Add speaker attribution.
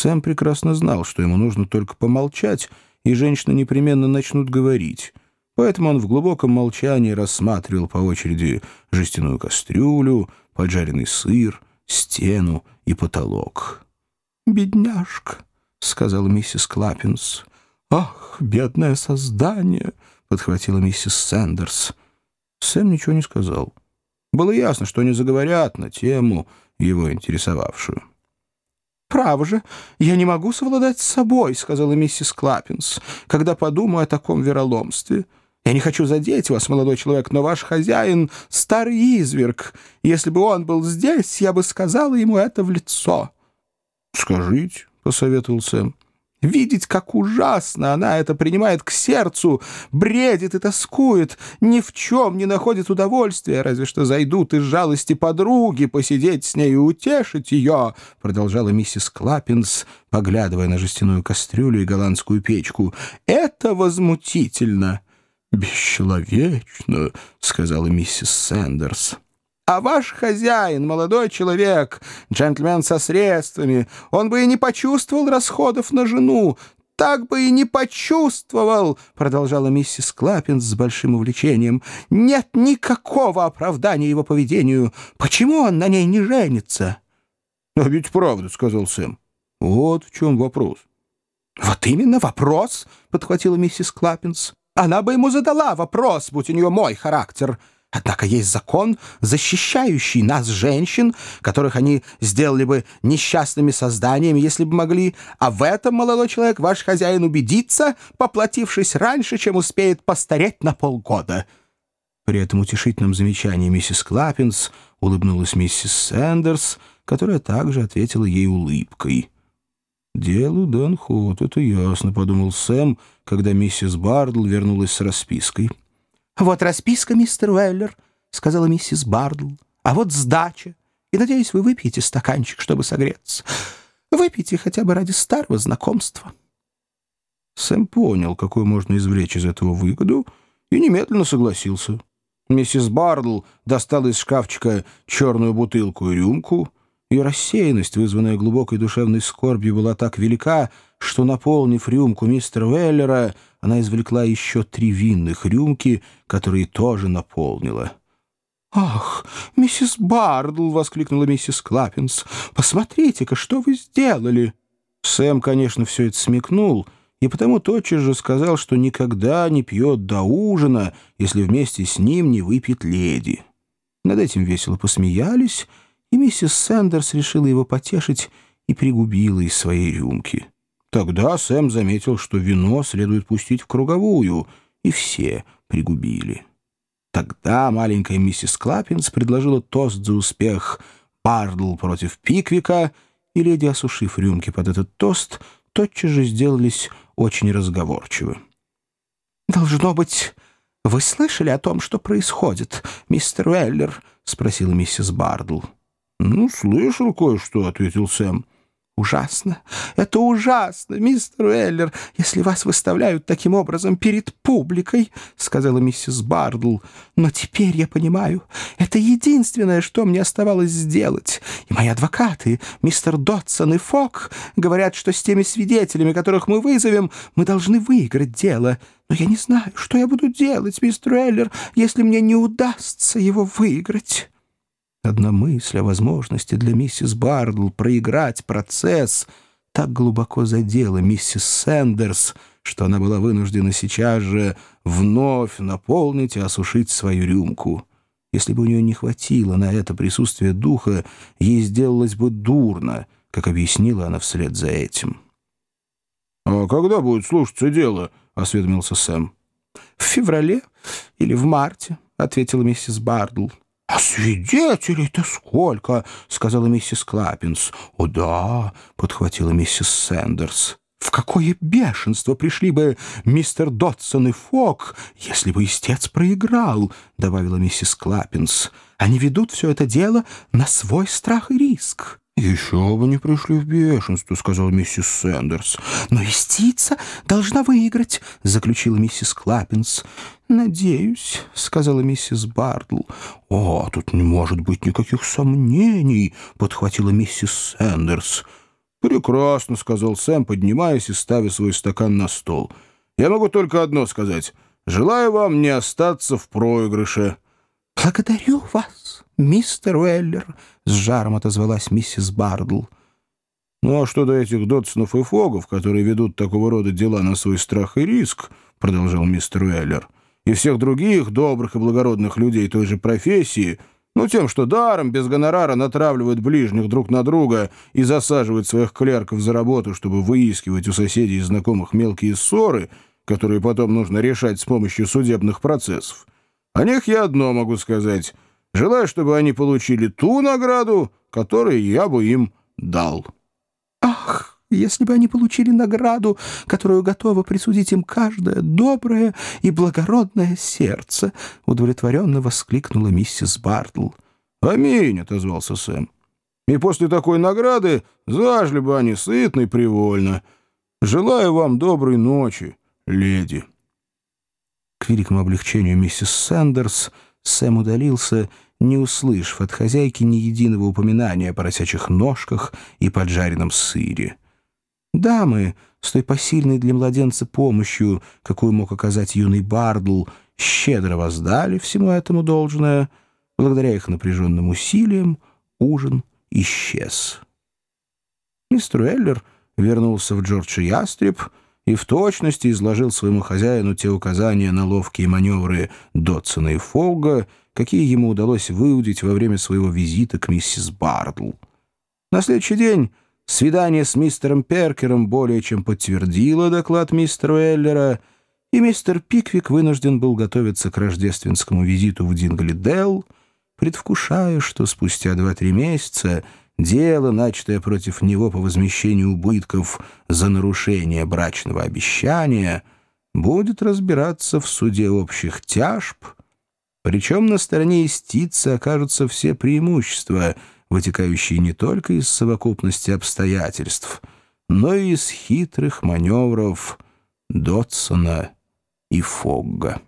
Speaker 1: Сэм прекрасно знал, что ему нужно только помолчать, и женщины непременно начнут говорить. Поэтому он в глубоком молчании рассматривал по очереди жестяную кастрюлю, поджаренный сыр, стену и потолок. «Бедняжка», — сказала миссис Клаппинс. «Ах, бедное создание!» — подхватила миссис Сэндерс. Сэм ничего не сказал. Было ясно, что они заговорят на тему, его интересовавшую. «Право же, я не могу совладать с собой», — сказала миссис Клаппинс, «когда подумаю о таком вероломстве. Я не хочу задеть вас, молодой человек, но ваш хозяин — старый изверг. Если бы он был здесь, я бы сказала ему это в лицо». «Скажите», — посоветовал Сэм.
Speaker 2: Видеть, как ужасно она это принимает к сердцу, бредит и тоскует, ни в чем не находит удовольствия, разве что зайдут из жалости подруги посидеть с ней и утешить ее, — продолжала миссис Клаппинс, поглядывая на жестяную кастрюлю и голландскую печку. — Это возмутительно.
Speaker 1: — Бесчеловечно, — сказала миссис Сэндерс.
Speaker 2: А ваш хозяин, молодой человек, джентльмен со средствами, он бы и не почувствовал расходов на жену, так бы и не почувствовал, — продолжала миссис Клаппинс с большим увлечением. — Нет никакого оправдания его поведению. Почему он на ней не женится?
Speaker 1: — А ведь правда, — сказал Сэм. — Вот в чем вопрос.
Speaker 2: — Вот именно вопрос, — подхватила миссис Клаппинс. — Она бы ему задала вопрос, будь у нее мой характер. — Однако есть закон, защищающий нас, женщин, которых они сделали бы несчастными созданиями, если бы могли, а в этом, молодой человек, ваш хозяин убедится, поплатившись раньше, чем успеет постареть на полгода».
Speaker 1: При этом утешительном замечании миссис Клаппинс улыбнулась миссис Сэндерс, которая также ответила ей улыбкой. «Делу дан ход, это ясно», — подумал Сэм, когда миссис Бардл вернулась с распиской.
Speaker 2: «Вот расписка, мистер Уэллер», — сказала миссис Бардл. «А вот сдача. И, надеюсь, вы выпьете стаканчик, чтобы согреться. Выпейте хотя бы ради старого знакомства».
Speaker 1: Сэм понял, какую можно извлечь из этого выгоду, и немедленно согласился. Миссис Бардл достала из шкафчика черную бутылку и рюмку. Ее рассеянность, вызванная глубокой душевной скорбью, была так велика, что, наполнив рюмку мистера Уэллера, она извлекла еще три винных рюмки, которые тоже наполнила.
Speaker 2: «Ах, миссис Бардл!» — воскликнула миссис Клаппинс. «Посмотрите-ка, что вы сделали!»
Speaker 1: Сэм, конечно, все это смекнул, и потому тотчас же сказал, что никогда не пьет до ужина, если вместе с ним не выпьет леди. Над этим весело посмеялись, и миссис Сэндерс решила его потешить и пригубила из своей рюмки. Тогда Сэм заметил, что вино следует пустить в круговую, и все пригубили. Тогда маленькая миссис Клаппинс предложила тост за успех Бардл против Пиквика, и леди, осушив рюмки под этот тост, тотчас же сделались очень разговорчивы.
Speaker 2: «Должно быть, вы слышали о том, что происходит, мистер Уэллер?» — спросила миссис Бардл.
Speaker 1: «Ну, слышал кое-что», — ответил Сэм.
Speaker 2: Ужасно. Это ужасно, мистер Уэллер, если вас выставляют таким образом перед публикой, — сказала миссис Бардл. Но теперь я понимаю, это единственное, что мне оставалось сделать. И мои адвокаты, мистер Дотсон и Фок, говорят, что с теми свидетелями, которых мы вызовем, мы должны выиграть дело. Но я не знаю, что я буду делать, мистер Уэллер, если мне не удастся его выиграть».
Speaker 1: Одна мысль о возможности для миссис Бардл проиграть процесс так глубоко задела миссис Сэндерс, что она была вынуждена сейчас же вновь наполнить и осушить свою рюмку. Если бы у нее не хватило на это присутствие духа, ей сделалось бы дурно, как объяснила она вслед за этим. «А когда будет слушаться дело?» — осведомился Сэм.
Speaker 2: «В феврале или в марте», — ответила миссис Бардл.
Speaker 1: «А свидетелей-то сколько?» — сказала миссис Клаппинс. «О да», — подхватила миссис Сэндерс. «В какое бешенство пришли бы мистер Дотсон и Фок, если бы истец проиграл», — добавила миссис Клаппинс. «Они ведут все это дело на свой страх и риск». «Еще бы не пришли в бешенство», — сказала миссис Сэндерс.
Speaker 2: «Но истица должна выиграть», — заключила миссис Клаппинс. «Надеюсь», — сказала миссис Бардл.
Speaker 1: «О, тут не может быть никаких сомнений», — подхватила миссис Сэндерс. «Прекрасно», — сказал Сэм, поднимаясь и ставя свой стакан на стол. «Я могу только одно сказать. Желаю вам не остаться в проигрыше».
Speaker 2: «Благодарю вас, мистер Уэллер», — с жаром отозвалась миссис Бардл.
Speaker 1: «Ну а что до этих Дотсонов и Фогов, которые ведут такого рода дела на свой страх и риск», — продолжал мистер Уэллер, «и всех других добрых и благородных людей той же профессии, ну, тем, что даром, без гонорара натравливают ближних друг на друга и засаживают своих клерков за работу, чтобы выискивать у соседей и знакомых мелкие ссоры, которые потом нужно решать с помощью судебных процессов. О них я одно могу сказать. Желаю, чтобы они получили ту награду, которую я бы им дал».
Speaker 2: «Ах, если бы они получили награду, которую готово присудить им каждое доброе и благородное сердце!» — удовлетворенно воскликнула миссис Бартл.
Speaker 1: «Аминь!» — отозвался Сэм. «И после такой награды зажили бы они сытно и привольно. Желаю вам доброй ночи, леди».
Speaker 2: К великому облегчению миссис Сэндерс Сэм удалился, не услышав от хозяйки ни единого упоминания о поросячих ножках и поджаренном сыре. Дамы, с той посильной для младенца помощью, какую мог оказать юный Бардл, щедро воздали всему этому должное. Благодаря их напряженным усилиям ужин исчез. Мистер Эллер вернулся в Джорджи Ястреб и в точности изложил своему хозяину те указания на ловкие маневры Дотсона и Фолга, какие ему удалось выудить во время своего визита к миссис Бардл. На следующий день свидание с мистером Перкером более чем подтвердило доклад мистера Эллера, и мистер Пиквик вынужден был готовиться к рождественскому визиту в Динглидел, предвкушая, что спустя два-три месяца дело, начатое против него по возмещению убытков за нарушение брачного обещания, будет разбираться в суде общих тяжб, причем на стороне истицы окажутся все преимущества, вытекающие не только из совокупности обстоятельств, но и из хитрых маневров Дотсона и Фогга.